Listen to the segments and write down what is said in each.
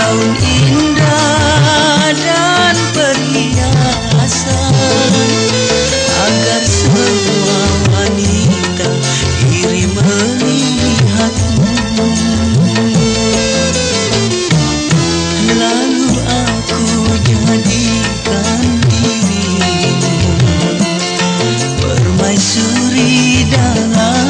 daun indah dan perhiasan agar semua wanita iri melihatmu. Lalu aku jadikan dirimu permaisuri dalam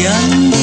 一样的。